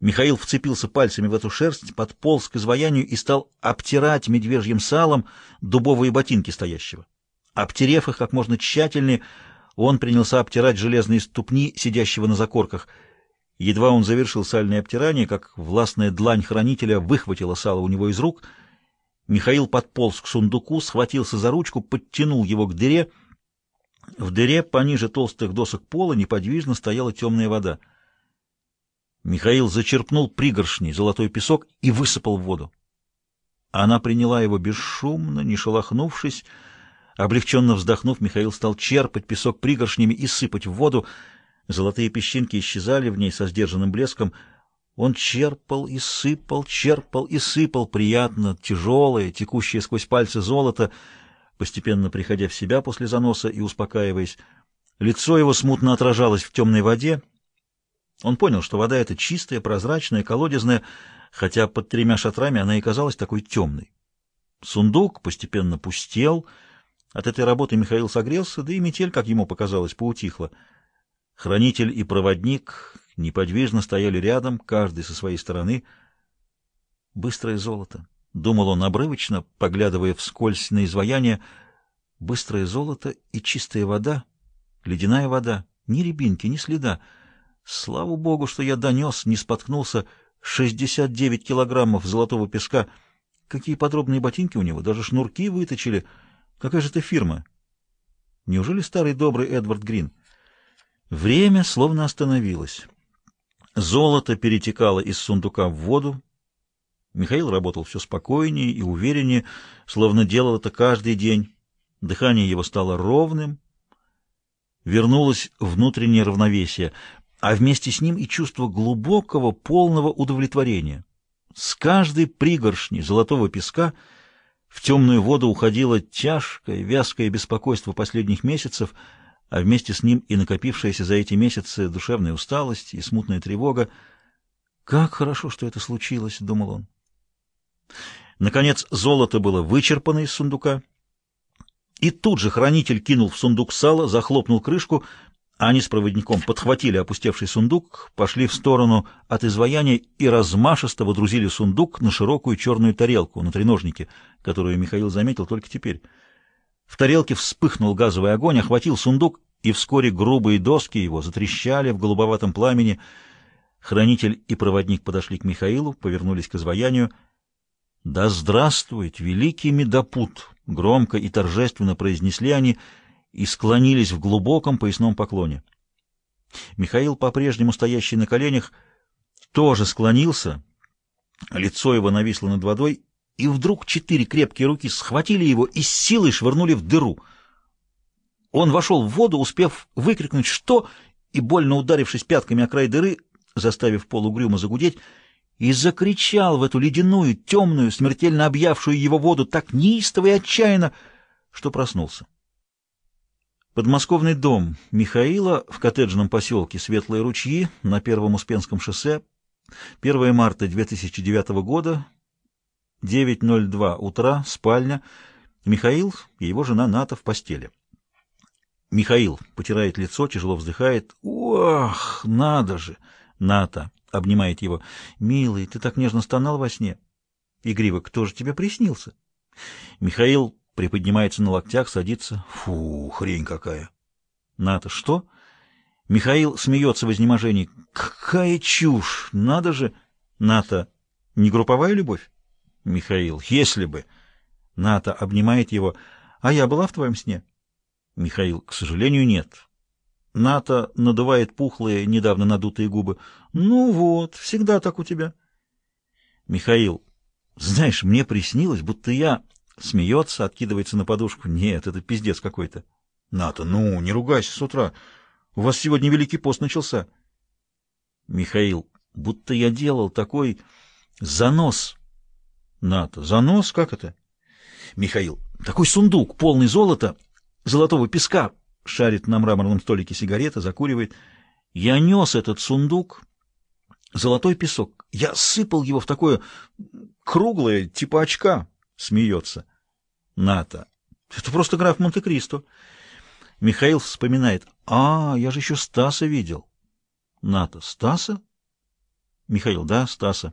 Михаил вцепился пальцами в эту шерсть, подполз к изваянию и стал обтирать медвежьим салом дубовые ботинки стоящего. Обтерев их как можно тщательнее, он принялся обтирать железные ступни сидящего на закорках. Едва он завершил сальное обтирание, как властная длань хранителя выхватила сало у него из рук. Михаил подполз к сундуку, схватился за ручку, подтянул его к дыре. В дыре пониже толстых досок пола неподвижно стояла темная вода. Михаил зачерпнул пригоршней золотой песок и высыпал в воду. Она приняла его бесшумно, не шелохнувшись. Облегченно вздохнув, Михаил стал черпать песок пригоршнями и сыпать в воду. Золотые песчинки исчезали в ней со сдержанным блеском. Он черпал и сыпал, черпал и сыпал, приятно, тяжелое, текущее сквозь пальцы золото, постепенно приходя в себя после заноса и успокаиваясь. Лицо его смутно отражалось в темной воде, он понял, что вода эта чистая, прозрачная, колодезная, хотя под тремя шатрами она и казалась такой темной. Сундук постепенно пустел. От этой работы Михаил согрелся, да и метель, как ему показалось, поутихла. Хранитель и проводник неподвижно стояли рядом, каждый со своей стороны. «Быстрое золото», — думал он обрывочно, поглядывая вскользь на изваяние. «Быстрое золото и чистая вода, ледяная вода, ни рябинки, ни следа». Слава богу, что я донес, не споткнулся, 69 килограммов золотого песка. Какие подробные ботинки у него, даже шнурки выточили. Какая же это фирма? Неужели старый добрый Эдвард Грин? Время словно остановилось. Золото перетекало из сундука в воду. Михаил работал все спокойнее и увереннее, словно делал это каждый день. Дыхание его стало ровным. Вернулось внутреннее равновесие — а вместе с ним и чувство глубокого, полного удовлетворения. С каждой пригоршни золотого песка в темную воду уходило тяжкое, вязкое беспокойство последних месяцев, а вместе с ним и накопившаяся за эти месяцы душевная усталость и смутная тревога. «Как хорошо, что это случилось», — думал он. Наконец золото было вычерпано из сундука, и тут же хранитель кинул в сундук сало, захлопнул крышку — они с проводником подхватили опустевший сундук, пошли в сторону от изваяния и размашисто водрузили сундук на широкую черную тарелку на треножнике, которую Михаил заметил только теперь. В тарелке вспыхнул газовый огонь, охватил сундук, и вскоре грубые доски его затрещали в голубоватом пламени. Хранитель и проводник подошли к Михаилу, повернулись к изваянию. «Да здравствует великий медопут!» — громко и торжественно произнесли они — и склонились в глубоком поясном поклоне. Михаил, по-прежнему стоящий на коленях, тоже склонился, лицо его нависло над водой, и вдруг четыре крепкие руки схватили его и с силой швырнули в дыру. Он вошел в воду, успев выкрикнуть «Что?», и, больно ударившись пятками о край дыры, заставив пол угрюмо загудеть, и закричал в эту ледяную, темную, смертельно объявшую его воду так неистово и отчаянно, что проснулся. Подмосковный дом Михаила в коттеджном поселке Светлые ручьи на Первом Успенском шоссе. 1 марта 2009 года, 9.02 утра, спальня. Михаил и его жена Ната в постели. Михаил потирает лицо, тяжело вздыхает. «Ох, надо же!» Ната обнимает его. «Милый, ты так нежно стонал во сне». Игриво, кто же тебе приснился? Михаил приподнимается на локтях, садится. Фу, хрень какая. Ната, что? Михаил смеется в изнеможении. Какая чушь! Надо же! Ната, не групповая любовь? Михаил, если бы. Ната обнимает его. А я была в твоем сне? Михаил, к сожалению, нет. Ната надувает пухлые, недавно надутые губы. Ну вот, всегда так у тебя. Михаил, знаешь, мне приснилось, будто я Смеется, откидывается на подушку. Нет, это пиздец какой-то. Ната, ну, не ругайся с утра. У вас сегодня Великий пост начался. Михаил, будто я делал такой занос. Ната, занос? Как это? Михаил, такой сундук, полный золота, золотого песка. Шарит на мраморном столике сигарета, закуривает. Я нес этот сундук, золотой песок. Я сыпал его в такое круглое, типа очка. Смеется. Ната. Это просто граф Монте-Кристо. Михаил вспоминает. А, я же еще Стаса видел. Ната. Стаса? Михаил, да, Стаса?